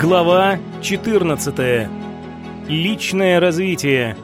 Глава 14. Личное развитие.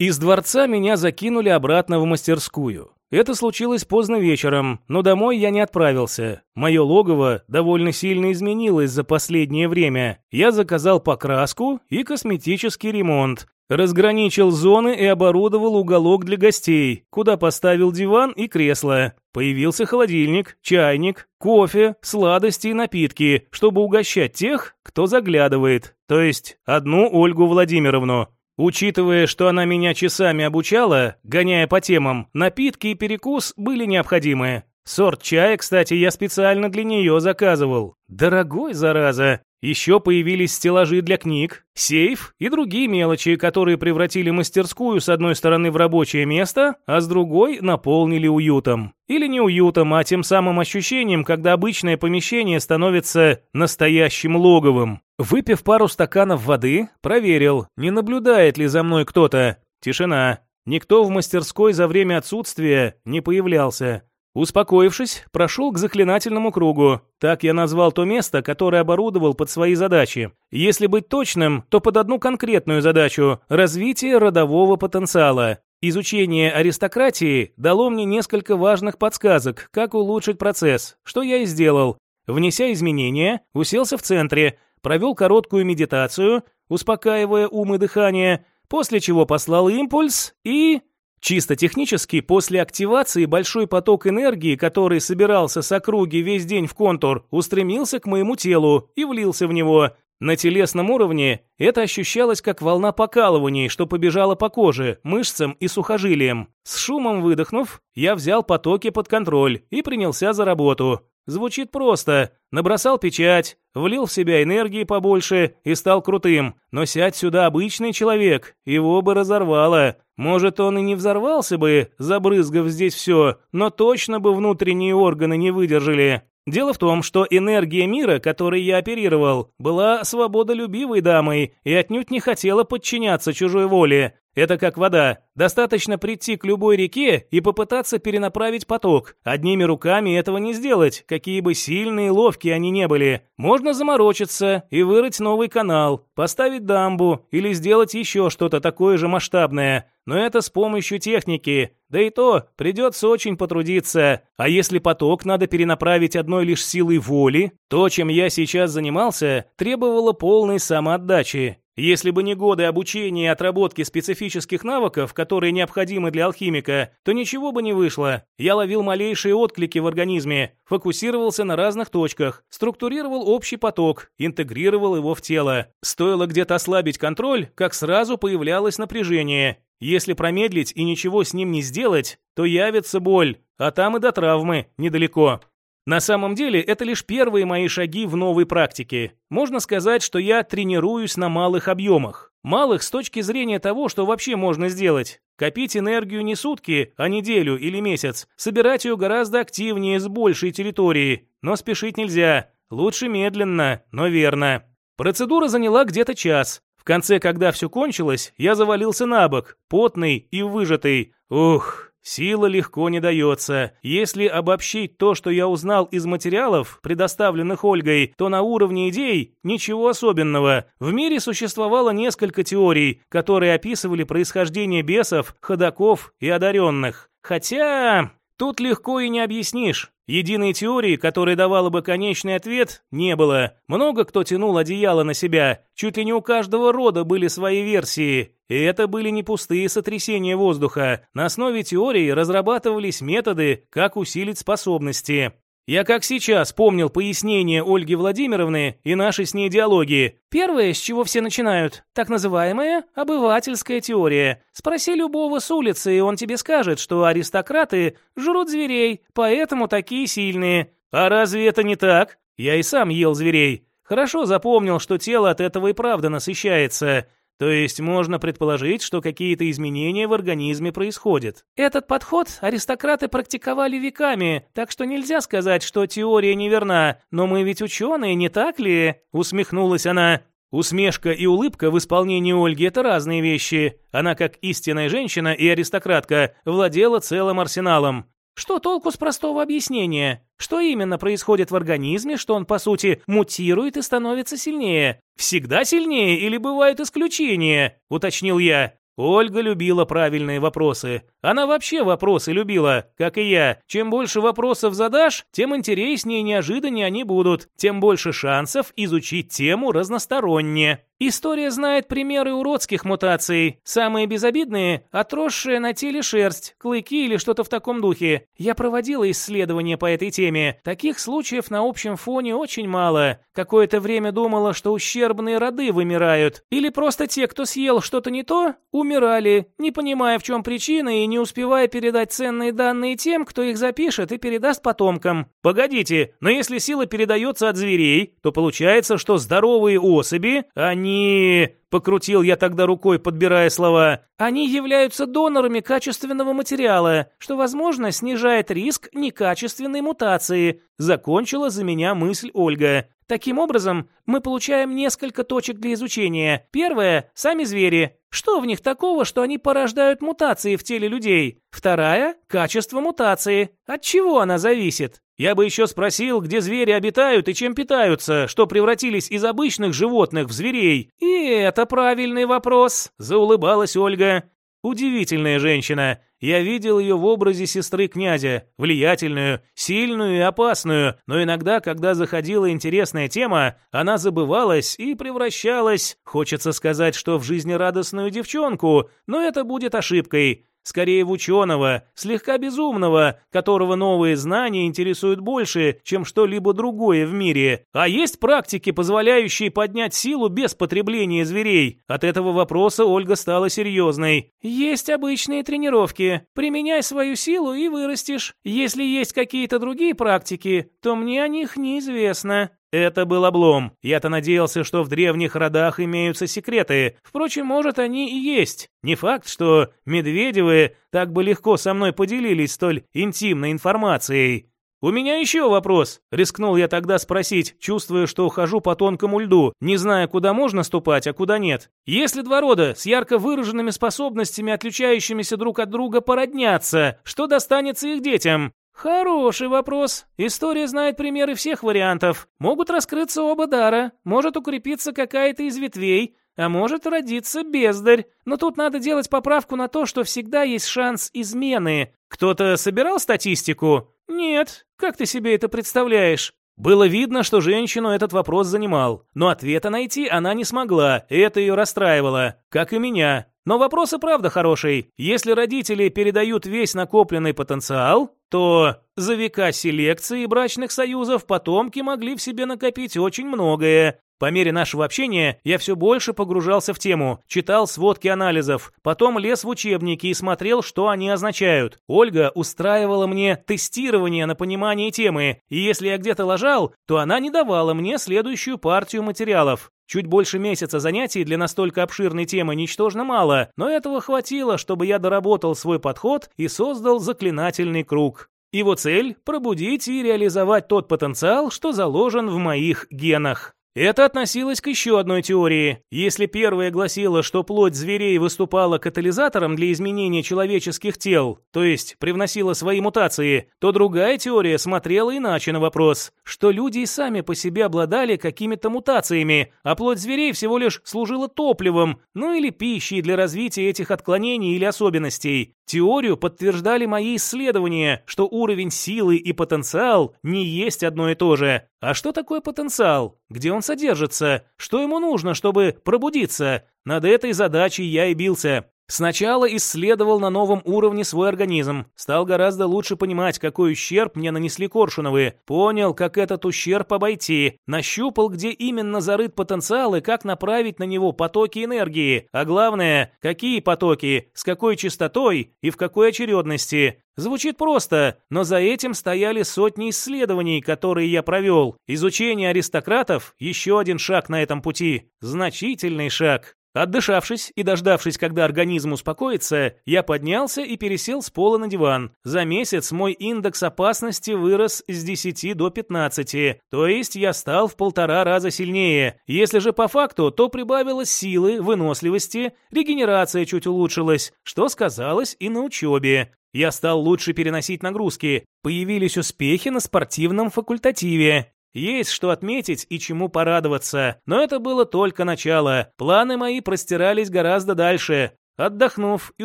Из дворца меня закинули обратно в мастерскую. Это случилось поздно вечером, но домой я не отправился. Мое логово довольно сильно изменилось за последнее время. Я заказал покраску и косметический ремонт. Разграничил зоны и оборудовал уголок для гостей, куда поставил диван и кресло. Появился холодильник, чайник, кофе, сладости и напитки, чтобы угощать тех, кто заглядывает, то есть одну Ольгу Владимировну. Учитывая, что она меня часами обучала, гоняя по темам, напитки и перекус были необходимы. Сорт чая, кстати, я специально для нее заказывал. Дорогой, зараза. Еще появились стеллажи для книг, сейф и другие мелочи, которые превратили мастерскую с одной стороны в рабочее место, а с другой наполнили уютом. Или не уютом, а тем самым ощущением, когда обычное помещение становится настоящим логовым. Выпив пару стаканов воды, проверил, не наблюдает ли за мной кто-то. Тишина. Никто в мастерской за время отсутствия не появлялся. Успокоившись, прошел к заклинательному кругу. Так я назвал то место, которое оборудовал под свои задачи. Если быть точным, то под одну конкретную задачу – развитие родового потенциала. Изучение аристократии дало мне несколько важных подсказок, как улучшить процесс, что я и сделал. Внеся изменения, уселся в центре, провел короткую медитацию, успокаивая ум и дыхание, после чего послал импульс и... Чисто технически, после активации большой поток энергии, который собирался с округи весь день в контур, устремился к моему телу и влился в него. На телесном уровне это ощущалось как волна покалываний, что побежала по коже, мышцам и сухожилиям. С шумом выдохнув, я взял потоки под контроль и принялся за работу. Звучит просто. Набросал печать, влил в себя энергии побольше и стал крутым. Но сядь сюда обычный человек, его бы разорвало. Может, он и не взорвался бы, забрызгав здесь все, но точно бы внутренние органы не выдержали. Дело в том, что энергия мира, которой я оперировал, была свободолюбивой дамой и отнюдь не хотела подчиняться чужой воле. Это как вода. Достаточно прийти к любой реке и попытаться перенаправить поток. Одними руками этого не сделать, какие бы сильные и ловкие они не были. Можно заморочиться и вырыть новый канал, поставить дамбу или сделать еще что-то такое же масштабное. Но это с помощью техники. Да и то придется очень потрудиться. А если поток надо перенаправить одной лишь силой воли, то, чем я сейчас занимался, требовало полной самоотдачи. Если бы не годы обучения и отработки специфических навыков, которые необходимы для алхимика, то ничего бы не вышло. Я ловил малейшие отклики в организме, фокусировался на разных точках, структурировал общий поток, интегрировал его в тело. Стоило где-то ослабить контроль, как сразу появлялось напряжение. Если промедлить и ничего с ним не сделать, то явится боль, а там и до травмы недалеко. На самом деле, это лишь первые мои шаги в новой практике. Можно сказать, что я тренируюсь на малых объемах. Малых с точки зрения того, что вообще можно сделать. Копить энергию не сутки, а неделю или месяц. Собирать ее гораздо активнее с большей территории. Но спешить нельзя. Лучше медленно, но верно. Процедура заняла где-то час. В конце, когда все кончилось, я завалился на бок, потный и выжатый. Ух, Сила легко не дается. Если обобщить то, что я узнал из материалов, предоставленных Ольгой, то на уровне идей ничего особенного. В мире существовало несколько теорий, которые описывали происхождение бесов, ходаков и одаренных. Хотя... Тут легко и не объяснишь. Единой теории, которая давала бы конечный ответ, не было. Много кто тянул одеяло на себя. Чуть ли не у каждого рода были свои версии. И это были не пустые сотрясения воздуха. На основе теории разрабатывались методы, как усилить способности. Я как сейчас помнил пояснение Ольги Владимировны и нашей с ней диалоги. Первое, с чего все начинают, так называемая обывательская теория. Спроси любого с улицы, и он тебе скажет, что аристократы жрут зверей, поэтому такие сильные. А разве это не так? Я и сам ел зверей. Хорошо запомнил, что тело от этого и правда насыщается. То есть можно предположить, что какие-то изменения в организме происходят. Этот подход аристократы практиковали веками, так что нельзя сказать, что теория неверна. Но мы ведь ученые, не так ли? Усмехнулась она. Усмешка и улыбка в исполнении Ольги – это разные вещи. Она, как истинная женщина и аристократка, владела целым арсеналом. Что толку с простого объяснения? Что именно происходит в организме, что он, по сути, мутирует и становится сильнее? Всегда сильнее или бывают исключения? Уточнил я. Ольга любила правильные вопросы. Она вообще вопросы любила, как и я. Чем больше вопросов задашь, тем интереснее и неожиданнее они будут, тем больше шансов изучить тему разносторонне. История знает примеры уродских мутаций. Самые безобидные – отросшая на теле шерсть, клыки или что-то в таком духе. Я проводила исследования по этой теме. Таких случаев на общем фоне очень мало. Какое-то время думала, что ущербные роды вымирают. Или просто те, кто съел что-то не то, умирали, не понимая, в чем причина и не успевая передать ценные данные тем, кто их запишет и передаст потомкам. Погодите, но если сила передается от зверей, то получается, что здоровые особи, они они...» — покрутил я тогда рукой, подбирая слова. «Они являются донорами качественного материала, что, возможно, снижает риск некачественной мутации», — закончила за меня мысль Ольга. Таким образом, мы получаем несколько точек для изучения. Первое – сами звери. Что в них такого, что они порождают мутации в теле людей? Вторая – качество мутации. От чего она зависит? Я бы еще спросил, где звери обитают и чем питаются, что превратились из обычных животных в зверей. И это правильный вопрос, заулыбалась Ольга. Удивительная женщина. Я видел ее в образе сестры князя, влиятельную, сильную и опасную, но иногда, когда заходила интересная тема, она забывалась и превращалась, хочется сказать, что в жизнерадостную девчонку, но это будет ошибкой скорее в ученого, слегка безумного, которого новые знания интересуют больше, чем что-либо другое в мире. А есть практики, позволяющие поднять силу без потребления зверей? От этого вопроса Ольга стала серьезной. Есть обычные тренировки. Применяй свою силу и вырастешь. Если есть какие-то другие практики, то мне о них неизвестно. Это был облом. Я-то надеялся, что в древних родах имеются секреты. Впрочем, может, они и есть. Не факт, что Медведевы так бы легко со мной поделились столь интимной информацией. «У меня еще вопрос», — рискнул я тогда спросить, чувствуя, что ухожу по тонкому льду, не зная, куда можно ступать, а куда нет. «Если два рода с ярко выраженными способностями, отличающимися друг от друга, породнятся, что достанется их детям? Хороший вопрос. История знает примеры всех вариантов. Могут раскрыться оба дара, может укрепиться какая-то из ветвей, а может родиться бездарь. Но тут надо делать поправку на то, что всегда есть шанс измены. Кто-то собирал статистику? Нет. Как ты себе это представляешь? Было видно, что женщину этот вопрос занимал, но ответа найти она не смогла, и это ее расстраивало, как и меня. Но вопрос и правда хороший. Если родители передают весь накопленный потенциал, то за века селекции брачных союзов потомки могли в себе накопить очень многое. По мере нашего общения я все больше погружался в тему, читал сводки анализов, потом лез в учебники и смотрел, что они означают. Ольга устраивала мне тестирование на понимание темы, и если я где-то лажал, то она не давала мне следующую партию материалов. Чуть больше месяца занятий для настолько обширной темы ничтожно мало, но этого хватило, чтобы я доработал свой подход и создал заклинательный круг. Его цель – пробудить и реализовать тот потенциал, что заложен в моих генах. Это относилось к еще одной теории. Если первая гласила, что плоть зверей выступала катализатором для изменения человеческих тел, то есть привносила свои мутации, то другая теория смотрела иначе на вопрос, что люди и сами по себе обладали какими-то мутациями, а плоть зверей всего лишь служила топливом, ну или пищей для развития этих отклонений или особенностей. Теорию подтверждали мои исследования, что уровень силы и потенциал не есть одно и то же. А что такое потенциал? Где он содержится? Что ему нужно, чтобы пробудиться? Над этой задачей я и бился. Сначала исследовал на новом уровне свой организм. Стал гораздо лучше понимать, какой ущерб мне нанесли Коршуновы. Понял, как этот ущерб обойти. Нащупал, где именно зарыт потенциал и как направить на него потоки энергии. А главное, какие потоки, с какой частотой и в какой очередности. Звучит просто, но за этим стояли сотни исследований, которые я провел. Изучение аристократов – еще один шаг на этом пути. Значительный шаг. Отдышавшись и дождавшись, когда организм успокоится, я поднялся и пересел с пола на диван. За месяц мой индекс опасности вырос с 10 до 15, то есть я стал в полтора раза сильнее. Если же по факту, то прибавилось силы, выносливости, регенерация чуть улучшилась, что сказалось и на учебе. Я стал лучше переносить нагрузки. Появились успехи на спортивном факультативе. Есть что отметить и чему порадоваться, но это было только начало. Планы мои простирались гораздо дальше. Отдохнув и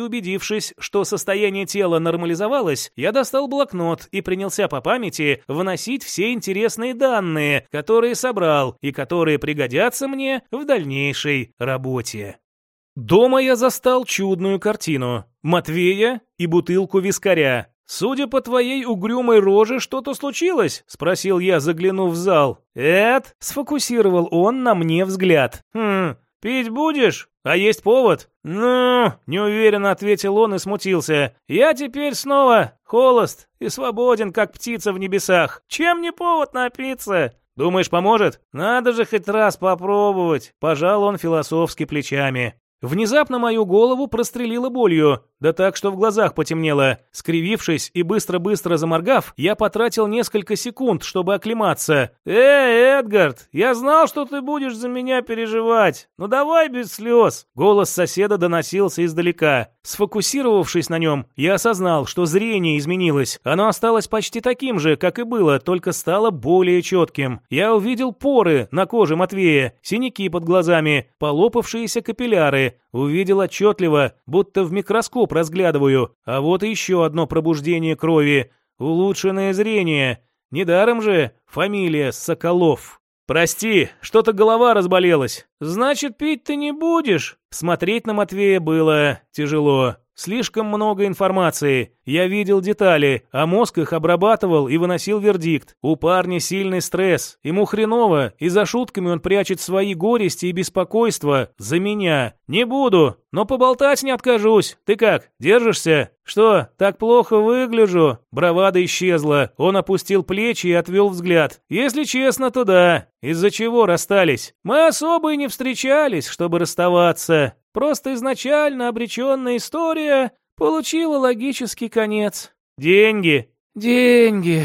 убедившись, что состояние тела нормализовалось, я достал блокнот и принялся по памяти выносить все интересные данные, которые собрал и которые пригодятся мне в дальнейшей работе. Дома я застал чудную картину. Матвея и бутылку вискаря. «Судя по твоей угрюмой роже, что-то случилось?» — спросил я, заглянув в зал. «Эд?» — сфокусировал он на мне взгляд. «Хм, пить будешь? А есть повод?» «Ну...» — неуверенно ответил он и смутился. «Я теперь снова холост и свободен, как птица в небесах. Чем не повод напиться?» «Думаешь, поможет?» «Надо же хоть раз попробовать», — пожал он философски плечами. Внезапно мою голову прострелило болью, да так, что в глазах потемнело. Скривившись и быстро-быстро заморгав, я потратил несколько секунд, чтобы оклематься. «Эй, Эдгард, я знал, что ты будешь за меня переживать. Ну давай без слез!» Голос соседа доносился издалека. Сфокусировавшись на нем, я осознал, что зрение изменилось. Оно осталось почти таким же, как и было, только стало более четким. Я увидел поры на коже Матвея, синяки под глазами, полопавшиеся капилляры. Увидел отчетливо, будто в микроскоп разглядываю. А вот еще одно пробуждение крови. Улучшенное зрение. Недаром же фамилия Соколов. «Прости, что-то голова разболелась». «Значит, пить ты не будешь?» Смотреть на Матвея было тяжело. Слишком много информации. Я видел детали, а мозг их обрабатывал и выносил вердикт. У парня сильный стресс. Ему хреново, и за шутками он прячет свои горести и беспокойства за меня. Не буду, но поболтать не откажусь. Ты как, держишься? Что, так плохо выгляжу? Бравада исчезла. Он опустил плечи и отвел взгляд. Если честно, то да. Из-за чего расстались? Мы особо и не встречались, чтобы расставаться. Просто изначально обреченная история получила логический конец. Деньги. Деньги.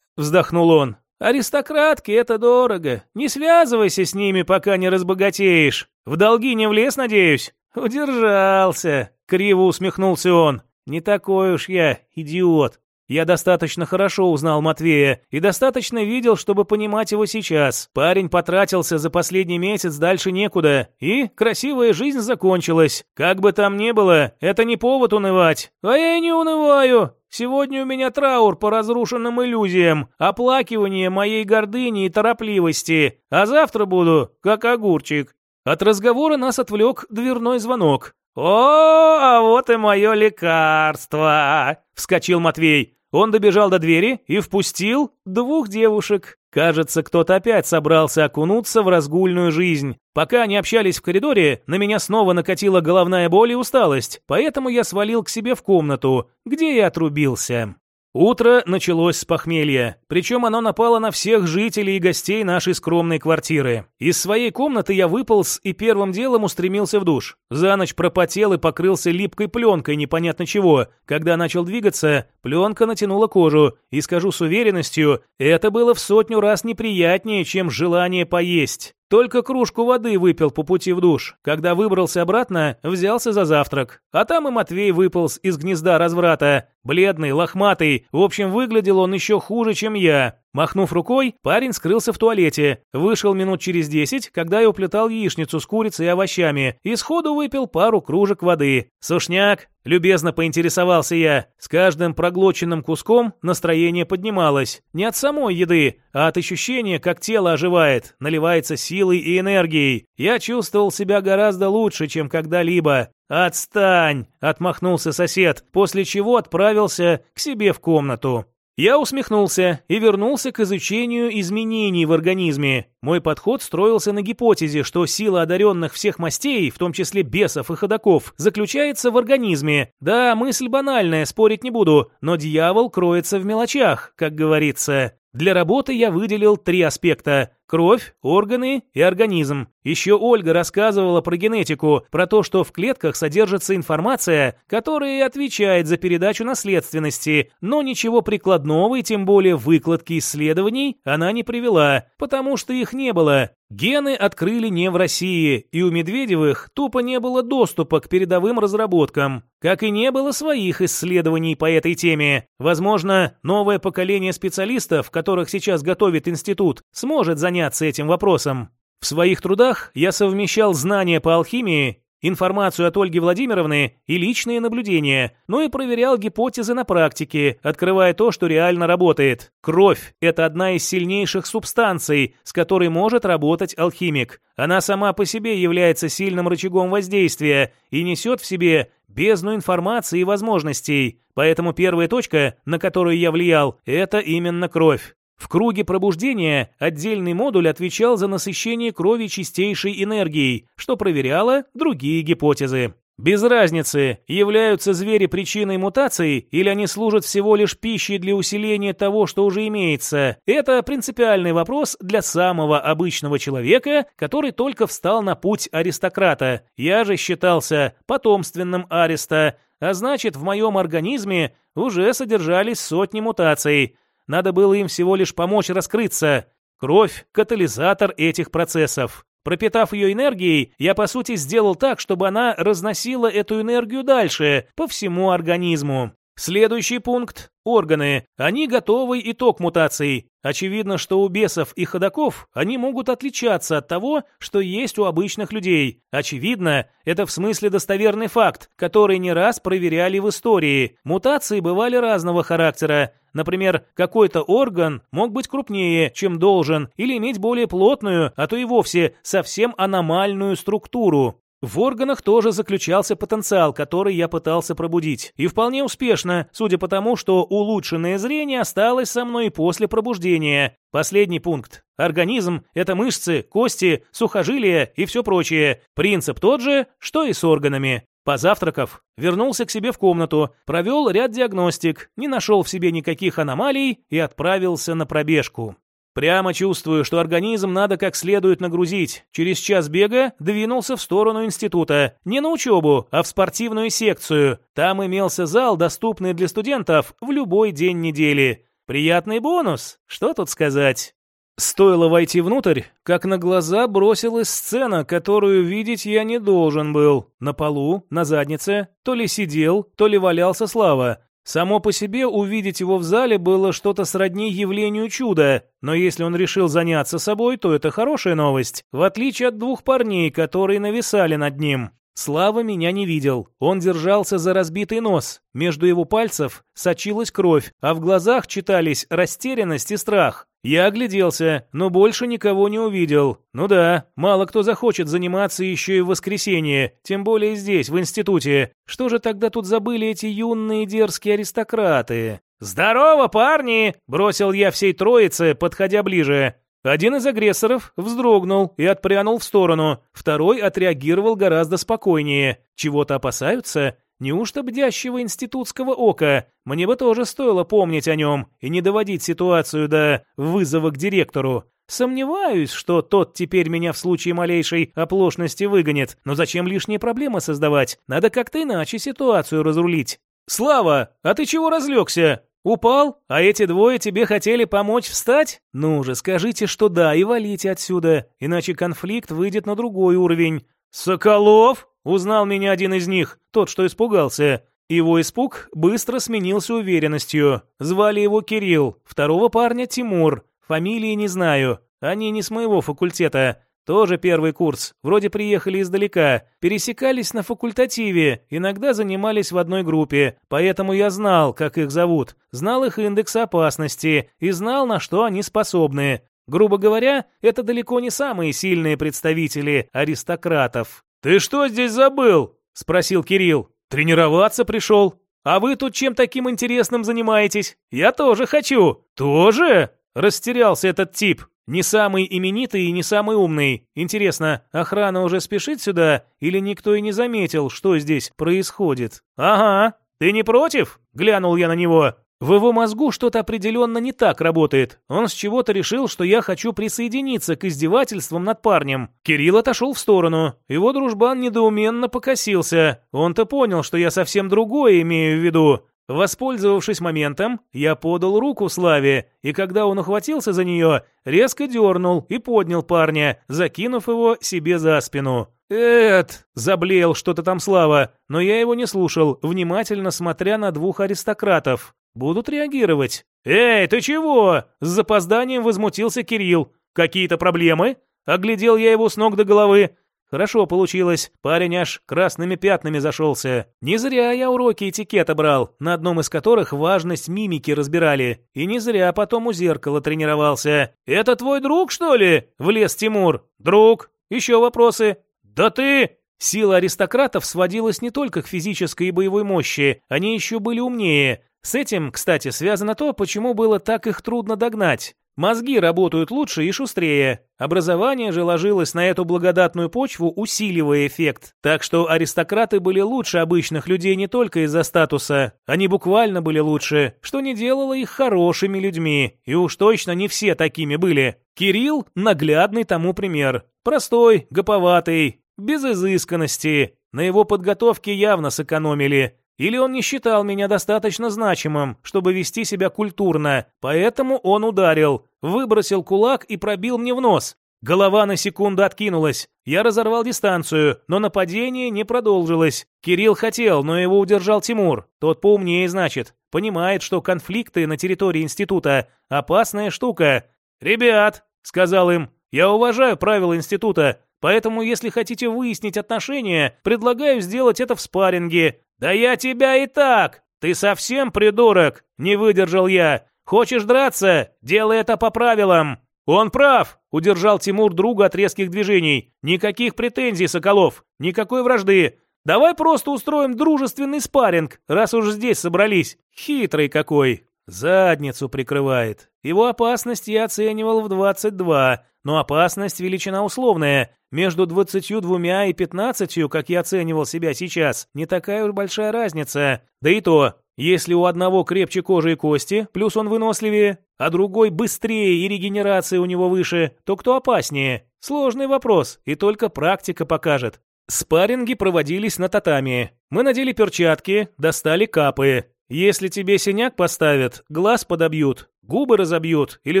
Вздохнул он. Аристократки — это дорого. Не связывайся с ними, пока не разбогатеешь. В долги не влез, надеюсь? Удержался. Криво усмехнулся он. Не такой уж я идиот. Я достаточно хорошо узнал Матвея и достаточно видел, чтобы понимать его сейчас. Парень потратился за последний месяц дальше некуда, и красивая жизнь закончилась. Как бы там ни было, это не повод унывать. А я и не унываю. Сегодня у меня траур по разрушенным иллюзиям, оплакивание моей гордыни и торопливости, а завтра буду как огурчик. От разговора нас отвлек дверной звонок. «О, а вот и мое лекарство!» — вскочил Матвей. Он добежал до двери и впустил двух девушек. Кажется, кто-то опять собрался окунуться в разгульную жизнь. Пока они общались в коридоре, на меня снова накатила головная боль и усталость, поэтому я свалил к себе в комнату, где и отрубился. Утро началось с похмелья, причем оно напало на всех жителей и гостей нашей скромной квартиры. Из своей комнаты я выполз и первым делом устремился в душ. За ночь пропотел и покрылся липкой пленкой непонятно чего. Когда начал двигаться, пленка натянула кожу, и скажу с уверенностью, это было в сотню раз неприятнее, чем желание поесть. Только кружку воды выпил по пути в душ. Когда выбрался обратно, взялся за завтрак. А там и Матвей выполз из гнезда разврата. Бледный, лохматый, в общем, выглядел он еще хуже, чем я. Махнув рукой, парень скрылся в туалете. Вышел минут через десять, когда я уплетал яичницу с курицей и овощами, и сходу выпил пару кружек воды. «Сушняк?» – любезно поинтересовался я. С каждым проглоченным куском настроение поднималось. Не от самой еды, а от ощущения, как тело оживает, наливается силой и энергией. Я чувствовал себя гораздо лучше, чем когда-либо. «Отстань!» – отмахнулся сосед, после чего отправился к себе в комнату. Я усмехнулся и вернулся к изучению изменений в организме. Мой подход строился на гипотезе, что сила одаренных всех мастей, в том числе бесов и ходаков, заключается в организме. Да, мысль банальная, спорить не буду, но дьявол кроется в мелочах, как говорится. Для работы я выделил три аспекта Кровь, органы и организм. Еще Ольга рассказывала про генетику, про то, что в клетках содержится информация, которая отвечает за передачу наследственности, но ничего прикладного и тем более выкладки исследований она не привела, потому что их не было. Гены открыли не в России, и у Медведевых тупо не было доступа к передовым разработкам, как и не было своих исследований по этой теме. Возможно, новое поколение специалистов, которых сейчас готовит институт, сможет заняться этим вопросом. В своих трудах я совмещал знания по алхимии информацию от Ольги Владимировны и личные наблюдения, но и проверял гипотезы на практике, открывая то, что реально работает. Кровь – это одна из сильнейших субстанций, с которой может работать алхимик. Она сама по себе является сильным рычагом воздействия и несет в себе бездну информации и возможностей. Поэтому первая точка, на которую я влиял, это именно кровь. В круге пробуждения отдельный модуль отвечал за насыщение крови чистейшей энергией, что проверяло другие гипотезы. Без разницы, являются звери причиной мутаций или они служат всего лишь пищей для усиления того, что уже имеется. Это принципиальный вопрос для самого обычного человека, который только встал на путь аристократа. Я же считался потомственным ареста, а значит, в моем организме уже содержались сотни мутаций. Надо было им всего лишь помочь раскрыться. Кровь – катализатор этих процессов. Пропитав ее энергией, я по сути сделал так, чтобы она разносила эту энергию дальше, по всему организму. Следующий пункт – органы. Они готовый итог мутаций. Очевидно, что у бесов и ходаков они могут отличаться от того, что есть у обычных людей. Очевидно, это в смысле достоверный факт, который не раз проверяли в истории. Мутации бывали разного характера. Например, какой-то орган мог быть крупнее, чем должен, или иметь более плотную, а то и вовсе совсем аномальную структуру. В органах тоже заключался потенциал, который я пытался пробудить. И вполне успешно, судя по тому, что улучшенное зрение осталось со мной после пробуждения. Последний пункт. Организм – это мышцы, кости, сухожилия и все прочее. Принцип тот же, что и с органами. Позавтракав, вернулся к себе в комнату, провел ряд диагностик, не нашел в себе никаких аномалий и отправился на пробежку. Прямо чувствую, что организм надо как следует нагрузить. Через час бега двинулся в сторону института. Не на учебу, а в спортивную секцию. Там имелся зал, доступный для студентов в любой день недели. Приятный бонус, что тут сказать. Стоило войти внутрь, как на глаза бросилась сцена, которую видеть я не должен был. На полу, на заднице, то ли сидел, то ли валялся Слава. Само по себе увидеть его в зале было что-то сродни явлению чуда, но если он решил заняться собой, то это хорошая новость, в отличие от двух парней, которые нависали над ним. Слава меня не видел. Он держался за разбитый нос. Между его пальцев сочилась кровь, а в глазах читались растерянность и страх. Я огляделся, но больше никого не увидел. Ну да, мало кто захочет заниматься еще и в воскресенье, тем более здесь, в институте. Что же тогда тут забыли эти юные дерзкие аристократы? «Здорово, парни!» – бросил я всей троице, подходя ближе. Один из агрессоров вздрогнул и отпрянул в сторону, второй отреагировал гораздо спокойнее. Чего-то опасаются? Неужто бдящего институтского ока? Мне бы тоже стоило помнить о нем и не доводить ситуацию до вызова к директору. Сомневаюсь, что тот теперь меня в случае малейшей оплошности выгонит, но зачем лишние проблемы создавать? Надо как-то иначе ситуацию разрулить. «Слава, а ты чего разлегся?» «Упал? А эти двое тебе хотели помочь встать? Ну же, скажите, что да, и валите отсюда, иначе конфликт выйдет на другой уровень». «Соколов?» — узнал меня один из них, тот, что испугался. Его испуг быстро сменился уверенностью. Звали его Кирилл, второго парня Тимур. Фамилии не знаю, они не с моего факультета. Тоже первый курс. Вроде приехали издалека. Пересекались на факультативе. Иногда занимались в одной группе. Поэтому я знал, как их зовут. Знал их индекс опасности. И знал, на что они способны. Грубо говоря, это далеко не самые сильные представители аристократов. «Ты что здесь забыл?» – спросил Кирилл. «Тренироваться пришел. А вы тут чем таким интересным занимаетесь? Я тоже хочу». «Тоже?» – растерялся этот тип. Не самый именитый и не самый умный. Интересно, охрана уже спешит сюда или никто и не заметил, что здесь происходит? Ага. Ты не против? Глянул я на него. В его мозгу что-то определенно не так работает. Он с чего-то решил, что я хочу присоединиться к издевательствам над парнем. Кирилл отошел в сторону. Его дружбан недоуменно покосился. Он-то понял, что я совсем другое имею в виду. Воспользовавшись моментом, я подал руку Славе, и когда он ухватился за нее, резко дернул и поднял парня, закинув его себе за спину. «Эд!» – заблеял что-то там Слава, но я его не слушал, внимательно смотря на двух аристократов. Будут реагировать. «Эй, ты чего?» – с запозданием возмутился Кирилл. «Какие-то проблемы?» Оглядел я его с ног до головы. Хорошо получилось. Парень аж красными пятнами зашелся. Не зря я уроки этикета брал, на одном из которых важность мимики разбирали. И не зря потом у зеркала тренировался. «Это твой друг, что ли?» – влез Тимур. «Друг. Еще вопросы?» «Да ты...» Сила аристократов сводилась не только к физической и боевой мощи, они еще были умнее. С этим, кстати, связано то, почему было так их трудно догнать. Мозги работают лучше и шустрее. Образование же ложилось на эту благодатную почву, усиливая эффект. Так что аристократы были лучше обычных людей не только из-за статуса. Они буквально были лучше, что не делало их хорошими людьми. И уж точно не все такими были. Кирилл – наглядный тому пример. Простой, гоповатый, без изысканности. На его подготовке явно сэкономили. Или он не считал меня достаточно значимым, чтобы вести себя культурно, поэтому он ударил, выбросил кулак и пробил мне в нос. Голова на секунду откинулась. Я разорвал дистанцию, но нападение не продолжилось. Кирилл хотел, но его удержал Тимур. Тот поумнее, значит. Понимает, что конфликты на территории института – опасная штука. «Ребят», – сказал им, – «я уважаю правила института, поэтому если хотите выяснить отношения, предлагаю сделать это в спарринге. «Да я тебя и так! Ты совсем придурок!» — не выдержал я. «Хочешь драться? Делай это по правилам!» «Он прав!» — удержал Тимур друга от резких движений. «Никаких претензий, Соколов! Никакой вражды! Давай просто устроим дружественный спарринг, раз уж здесь собрались. Хитрый какой!» Задницу прикрывает. Его опасность я оценивал в 22, но опасность величина условная. Между 22 и 15, как я оценивал себя сейчас, не такая уж большая разница. Да и то, если у одного крепче кожи и кости, плюс он выносливее, а другой быстрее и регенерация у него выше, то кто опаснее? Сложный вопрос, и только практика покажет. Спарринги проводились на татами. Мы надели перчатки, достали капы. Если тебе синяк поставят, глаз подобьют, губы разобьют или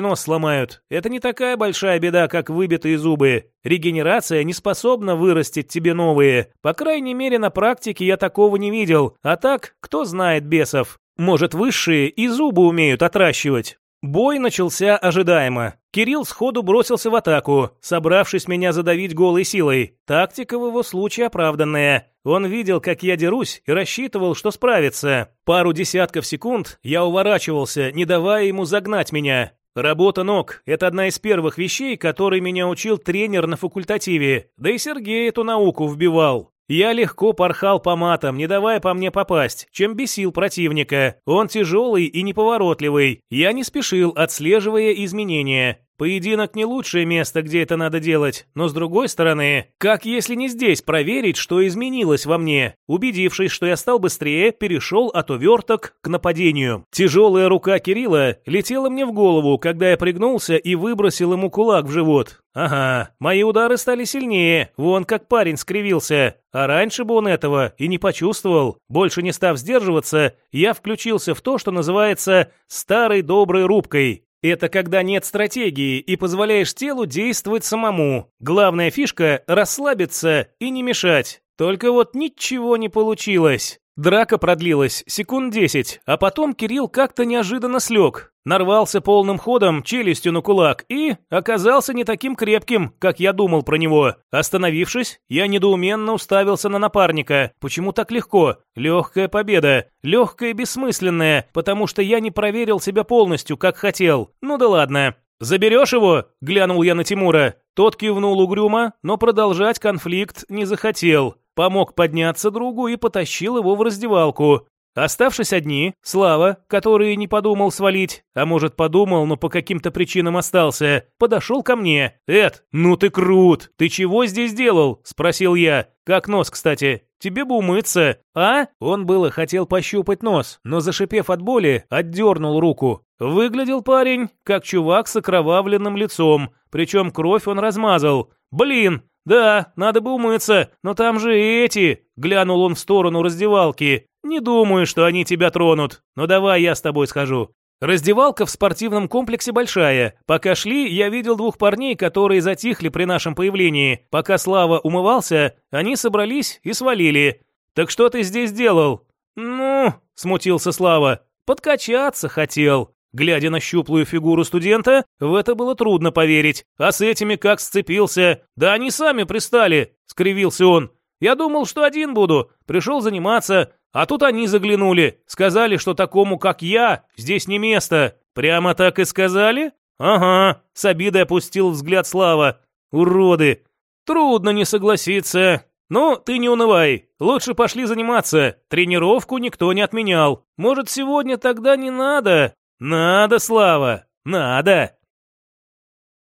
нос сломают, это не такая большая беда, как выбитые зубы. Регенерация не способна вырастить тебе новые. По крайней мере, на практике я такого не видел. А так, кто знает бесов? Может, высшие и зубы умеют отращивать. Бой начался ожидаемо. Кирилл сходу бросился в атаку, собравшись меня задавить голой силой. Тактика в его случае оправданная. Он видел, как я дерусь, и рассчитывал, что справится. Пару десятков секунд я уворачивался, не давая ему загнать меня. Работа ног – это одна из первых вещей, которые меня учил тренер на факультативе. Да и Сергей эту науку вбивал. Я легко порхал по матам, не давая по мне попасть, чем бесил противника. Он тяжелый и неповоротливый. Я не спешил, отслеживая изменения. Поединок не лучшее место, где это надо делать, но с другой стороны, как если не здесь проверить, что изменилось во мне? Убедившись, что я стал быстрее, перешел от уверток к нападению. Тяжелая рука Кирилла летела мне в голову, когда я пригнулся и выбросил ему кулак в живот. Ага, мои удары стали сильнее, вон как парень скривился. А раньше бы он этого и не почувствовал. Больше не став сдерживаться, я включился в то, что называется «старой доброй рубкой». Это когда нет стратегии и позволяешь телу действовать самому. Главная фишка – расслабиться и не мешать. Только вот ничего не получилось. Драка продлилась секунд десять, а потом Кирилл как-то неожиданно слег. Нарвался полным ходом челюстью на кулак и оказался не таким крепким, как я думал про него. Остановившись, я недоуменно уставился на напарника. Почему так легко? Легкая победа. Легкая бессмысленная, потому что я не проверил себя полностью, как хотел. Ну да ладно. «Заберешь его?» – глянул я на Тимура. Тот кивнул угрюмо, но продолжать конфликт не захотел помог подняться другу и потащил его в раздевалку. Оставшись одни, Слава, который не подумал свалить, а может подумал, но по каким-то причинам остался, подошел ко мне. «Эд, ну ты крут! Ты чего здесь делал?» – спросил я. «Как нос, кстати?» тебе бы умыться, а?» Он было хотел пощупать нос, но, зашипев от боли, отдернул руку. Выглядел парень, как чувак с окровавленным лицом, причем кровь он размазал. «Блин, да, надо бы умыться, но там же и эти!» Глянул он в сторону раздевалки. «Не думаю, что они тебя тронут, но давай я с тобой схожу». Раздевалка в спортивном комплексе большая. Пока шли, я видел двух парней, которые затихли при нашем появлении. Пока Слава умывался, они собрались и свалили. «Так что ты здесь делал?» «Ну...» — смутился Слава. «Подкачаться хотел». Глядя на щуплую фигуру студента, в это было трудно поверить. А с этими как сцепился? Да они сами пристали, скривился он. Я думал, что один буду. Пришел заниматься, а тут они заглянули. Сказали, что такому, как я, здесь не место. Прямо так и сказали? Ага, с обидой опустил взгляд Слава. Уроды. Трудно не согласиться. Ну, ты не унывай. Лучше пошли заниматься. Тренировку никто не отменял. Может, сегодня тогда не надо? Надо, Слава, надо.